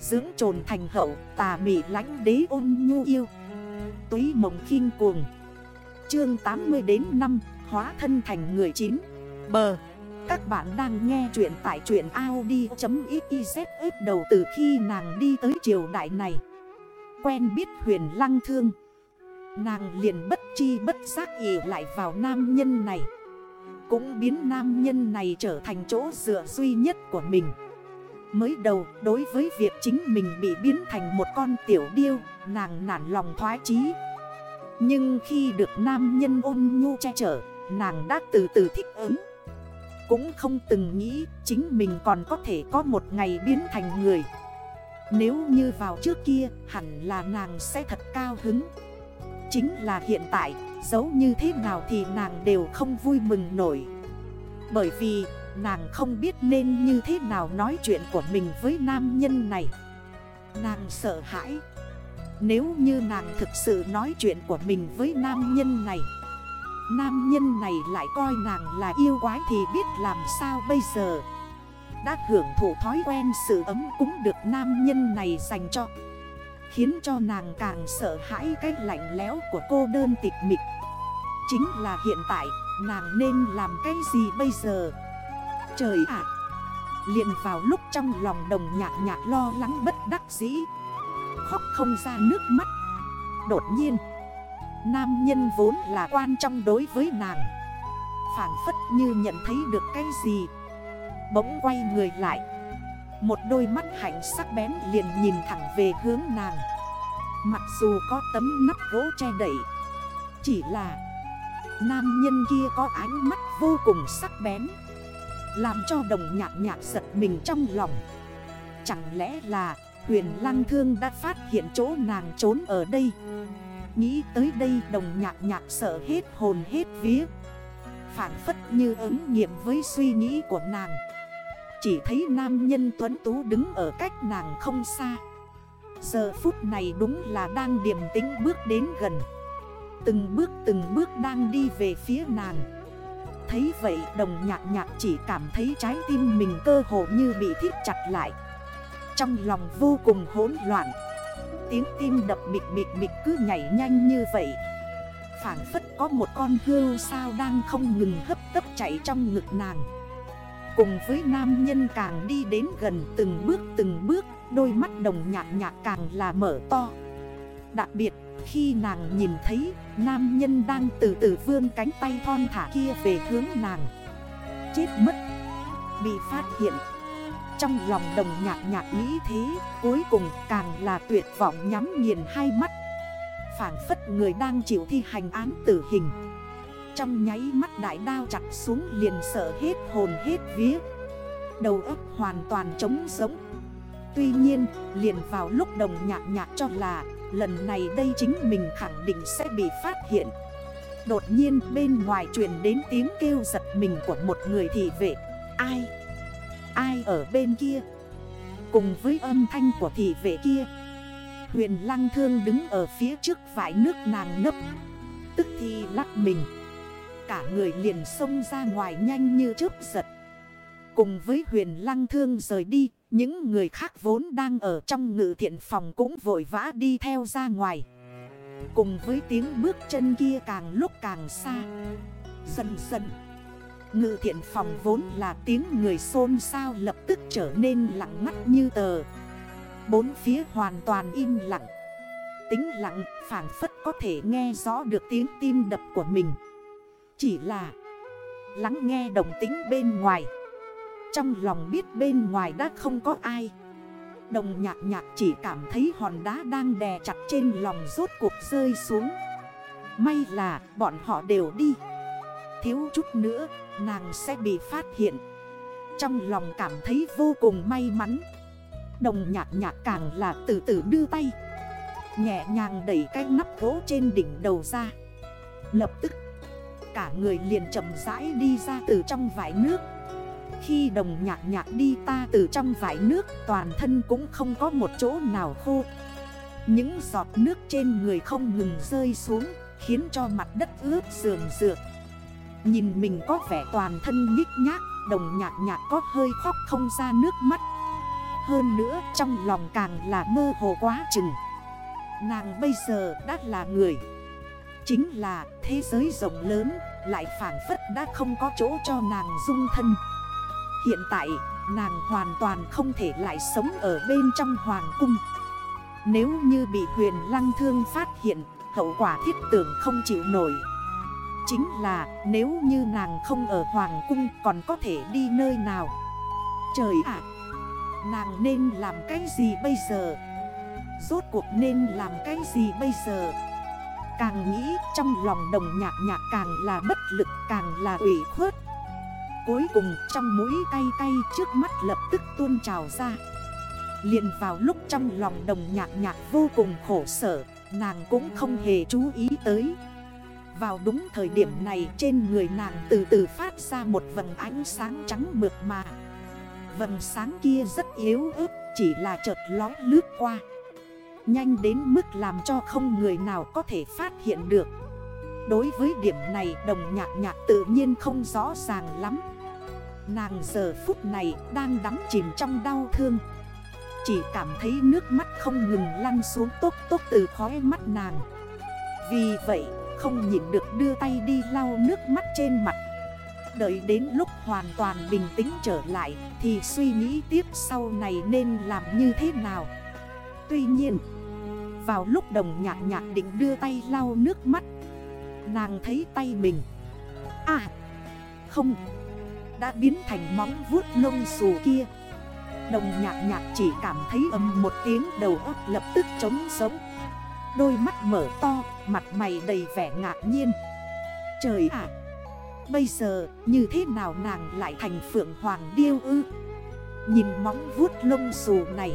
Dưỡng trồn thành hậu, tà mị lánh đế ôn nhu yêu. Túy mộng khinh cuồng. Chương 80 đến 5 Hóa thân thành người chín. Bờ. Các bạn đang nghe chuyện tại truyện Audi.xyz đầu từ khi nàng đi tới triều đại này. Quen biết huyền lăng thương. Nàng liền bất chi bất giác ỉ lại vào nam nhân này. Cũng biến nam nhân này trở thành chỗ dựa duy nhất của mình. Mới đầu, đối với việc chính mình bị biến thành một con tiểu điêu, Nàng nản lòng thoái chí. Nhưng khi được nam nhân ôn nhu che chở, Nàng đã từ từ thích ứng. Cũng không từng nghĩ chính mình còn có thể có một ngày biến thành người. Nếu như vào trước kia, hẳn là nàng sẽ thật cao hứng. Chính là hiện tại Giấu như thế nào thì nàng đều không vui mừng nổi. Bởi vì nàng không biết nên như thế nào nói chuyện của mình với nam nhân này. Nàng sợ hãi. Nếu như nàng thực sự nói chuyện của mình với nam nhân này, Nam nhân này lại coi nàng là yêu quái thì biết làm sao bây giờ? Đã hưởng thụ thói quen sự ấm cũng được nam nhân này dành cho, Khiến cho nàng càng sợ hãi cái lạnh lẽo của cô đơn tịch mịch. Chính là hiện tại, nàng nên làm cái gì bây giờ? Trời ạ. Liền vào lúc trong lòng đồng nhạc nhạc lo lắng bất đắc dĩ. Khóc không ra nước mắt. Đột nhiên, Nam nhân vốn là quan trọng đối với nàng. Phản phất như nhận thấy được cái gì. Bỗng quay người lại. Một đôi mắt hạnh sắc bén liền nhìn thẳng về hướng nàng. Mặc dù có tấm nắp gỗ che đẩy Chỉ là Nam nhân kia có ánh mắt vô cùng sắc bén. Làm cho đồng nhạc nhạc giật mình trong lòng. Chẳng lẽ là huyền lăng thương đã phát hiện chỗ nàng trốn ở đây? Nghĩ tới đây đồng nhạc nhạc sợ hết hồn hết vía. Phản phất như ứng nghiệm với suy nghĩ của nàng. Chỉ thấy nam nhân tuấn tú đứng ở cách nàng không xa. Giờ phút này đúng là đang điềm tính bước đến gần. Từng bước từng bước đang đi về phía nàng. Thấy vậy, đồng nhạc nhạc chỉ cảm thấy trái tim mình cơ hồ như bị thiết chặt lại. Trong lòng vô cùng hỗn loạn. Tiếng tim đập bịch bịch bịch cứ nhảy nhanh như vậy. Phản phất có một con hươu sao đang không ngừng hấp tấp chạy trong ngực nàng. Cùng với nam nhân càng đi đến gần từng bước từng bước, Đôi mắt đồng nhạc nhạc càng là mở to. Đặc biệt khi nàng nhìn thấy, Nam nhân đang từ từ vươn cánh tay thon thả kia về hướng nàng. Chết mất. Bị phát hiện. Trong lòng đồng nhạc nhạc nghĩ thế, Cuối cùng càng là tuyệt vọng nhắm nghiền hai mắt. Phản phất người đang chịu thi hành án tử hình. Trong nháy mắt đại đao chặt xuống liền sợ hết hồn hết vía. Đầu óc hoàn toàn trống giống Tuy nhiên, liền vào lúc đồng nhạc nhạc cho là Lần này đây chính mình khẳng định sẽ bị phát hiện Đột nhiên bên ngoài truyền đến tiếng kêu giật mình của một người thị vệ Ai? Ai ở bên kia? Cùng với âm thanh của thị vệ kia Huyền lăng thương đứng ở phía trước vải nước nàng nấp Tức thì lắc mình cả người liền xông ra ngoài nhanh như chớp giật. Cùng với huyền lăng thương rời đi, những người khác vốn đang ở trong ngự thiện phòng cũng vội vã đi theo ra ngoài. Cùng với tiếng bước chân kia càng lúc càng xa. Dần dần, ngự thiện phòng vốn là tiếng người xôn xao lập tức trở nên lặng ngắt như tờ. Bốn phía hoàn toàn im lặng. Tính lặng phản phất có thể nghe rõ được tiếng tim đập của mình. Chỉ là lắng nghe đồng tính bên ngoài trong lòng biết bên ngoài đã không có ai. Đồng nhạc nhạc chỉ cảm thấy hòn đá đang đè chặt trên lòng rốt cuộc rơi xuống. May là bọn họ đều đi. Thiếu chút nữa, nàng sẽ bị phát hiện. Trong lòng cảm thấy vô cùng may mắn. Đồng nhạc nhạc càng là từ từ đưa tay. Nhẹ nhàng đẩy cái nắp gỗ trên đỉnh đầu ra. Lập tức, cả người liền chậm rãi đi ra từ trong vải nước. Khi đồng nhạc nhạc đi ta từ trong vải nước, toàn thân cũng không có một chỗ nào khô. Những giọt nước trên người không ngừng rơi xuống, Khiến cho mặt đất ướt sườn rượt Nhìn mình có vẻ toàn thân nhích nhác, Đồng nhạc nhạc có hơi khóc không ra nước mắt. Hơn nữa, trong lòng càng là mơ hồ quá chừng. Nàng bây giờ đã là người. Chính là thế giới rộng lớn, Lại phản phất đã không có chỗ cho nàng dung thân. Hiện tại, nàng hoàn toàn không thể lại sống ở bên trong hoàng cung. Nếu như bị huyền lăng thương phát hiện, Hậu quả thiết tưởng không chịu nổi. Chính là, nếu như nàng không ở hoàng cung còn có thể đi nơi nào? Trời ạ! Nàng nên làm cái gì bây giờ? Rốt cuộc nên làm cái gì bây giờ? Càng nghĩ trong lòng đồng nhạc nhạc càng là bất lực, càng là ủy khuất. Cuối cùng trong mũi cay cay trước mắt lập tức tuôn trào ra. Liền vào lúc trong lòng đồng nhạc nhạc vô cùng khổ sở, Nàng cũng không hề chú ý tới. Vào đúng thời điểm này trên người nàng từ từ phát ra một vầng ánh sáng trắng mượt mà. Vầng sáng kia rất yếu ớt, chỉ là chợt lói lướt qua. Nhanh đến mức làm cho không người nào có thể phát hiện được. Đối với điểm này đồng nhạc nhạc tự nhiên không rõ ràng lắm. Nàng giờ phút này đang đắm chìm trong đau thương. Chỉ cảm thấy nước mắt không ngừng lăn xuống tốt tốt từ khói mắt nàng. Vì vậy, không nhịn được đưa tay đi lau nước mắt trên mặt. Đợi đến lúc hoàn toàn bình tĩnh trở lại, Thì suy nghĩ tiếp sau này nên làm như thế nào. Tuy nhiên, Vào lúc đồng nhạc nhạc định đưa tay lau nước mắt, Nàng thấy tay mình. À! Không! Đã biến thành móng vuốt lông xù kia. Đồng nhạc nhạc chỉ cảm thấy ầm một tiếng đầu óc lập tức trống sống Đôi mắt mở to, mặt mày đầy vẻ ngạc nhiên. Trời ạ! Bây giờ như thế nào nàng lại thành phượng hoàng điêu ư? Nhìn móng vuốt lông xù này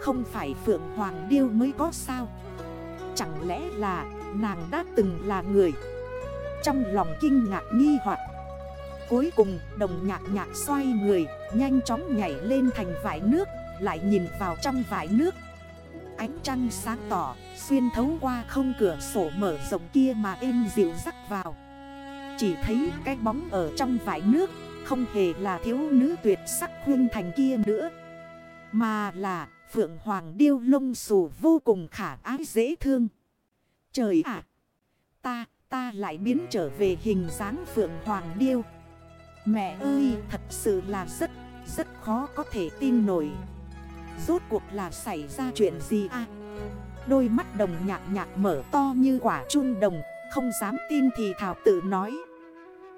Không phải phượng hoàng điêu mới có sao? Chẳng lẽ là nàng đã từng là người? Trong lòng kinh ngạc nghi hoặc Cuối cùng đồng nhạc nhạc xoay người Nhanh chóng nhảy lên thành vải nước Lại nhìn vào trong vải nước. Ánh trăng sáng tỏ Xuyên thấu qua không cửa sổ mở rộng kia mà êm dịu rắc vào. Chỉ thấy cái bóng ở trong vải nước Không hề là thiếu nữ tuyệt sắc khuyên thành kia nữa Mà là phượng hoàng điêu lông xù vô cùng khả ái dễ thương. Trời ạ! Ta, ta lại biến trở về hình dáng phượng hoàng điêu. Mẹ ơi thật sự là rất, rất khó có thể tin nổi. Rốt cuộc là xảy ra chuyện gì à? Đôi mắt đồng nhạc nhạc mở to như quả chun đồng Không dám tin thì thảo tự nói.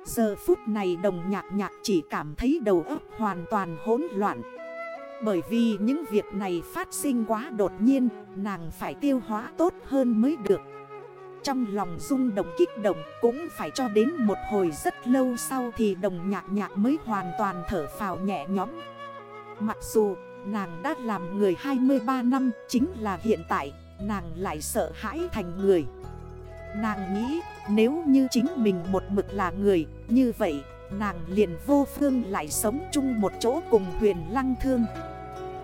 Giờ phút này đồng nhạc nhạc chỉ cảm thấy đầu óc hoàn toàn hỗn loạn. Bởi vì những việc này phát sinh quá đột nhiên Nàng phải tiêu hóa tốt hơn mới được. Trong lòng rung động kích động cũng phải cho đến một hồi rất lâu sau Thì đồng nhạc nhạc mới hoàn toàn thở phào nhẹ nhõm. Mặc dù nàng đã làm người 23 năm Chính là hiện tại, nàng lại sợ hãi thành người. Nàng nghĩ nếu như chính mình một mực là người Như vậy, nàng liền vô phương lại sống chung một chỗ cùng huyền lăng thương.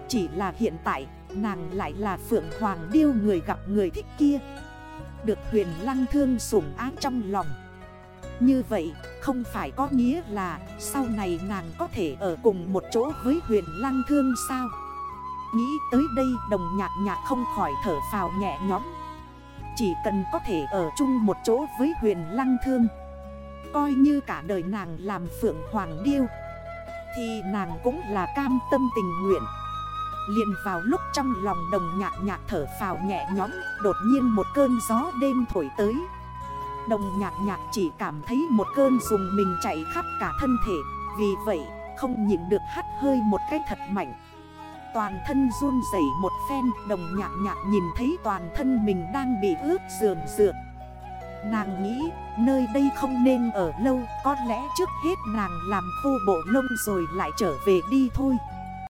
Chỉ là hiện tại, nàng lại là phượng hoàng điêu người gặp người thích kia. Được huyền lăng thương sủng ác trong lòng. Như vậy, không phải có nghĩa là sau này nàng có thể ở cùng một chỗ với huyền lăng thương sao? Nghĩ tới đây, đồng nhạc nhạc không khỏi thở phào nhẹ nhõm. Chỉ cần có thể ở chung một chỗ với huyền lăng thương, Coi như cả đời nàng làm phượng hoàng điêu, Thì nàng cũng là cam tâm tình nguyện liền vào lúc trong lòng đồng nhạc nhạc thở phào nhẹ nhõm, Đột nhiên một cơn gió đêm thổi tới. Đồng nhạc nhạc chỉ cảm thấy một cơn dùng mình chạy khắp cả thân thể, Vì vậy không nhịn được hắt hơi một cách thật mạnh. Toàn thân run rẩy một phen, Đồng nhạc nhạc nhìn thấy toàn thân mình đang bị ướt sườn sượt Nàng nghĩ, nơi đây không nên ở lâu, Có lẽ trước hết nàng làm khô bộ lông rồi lại trở về đi thôi.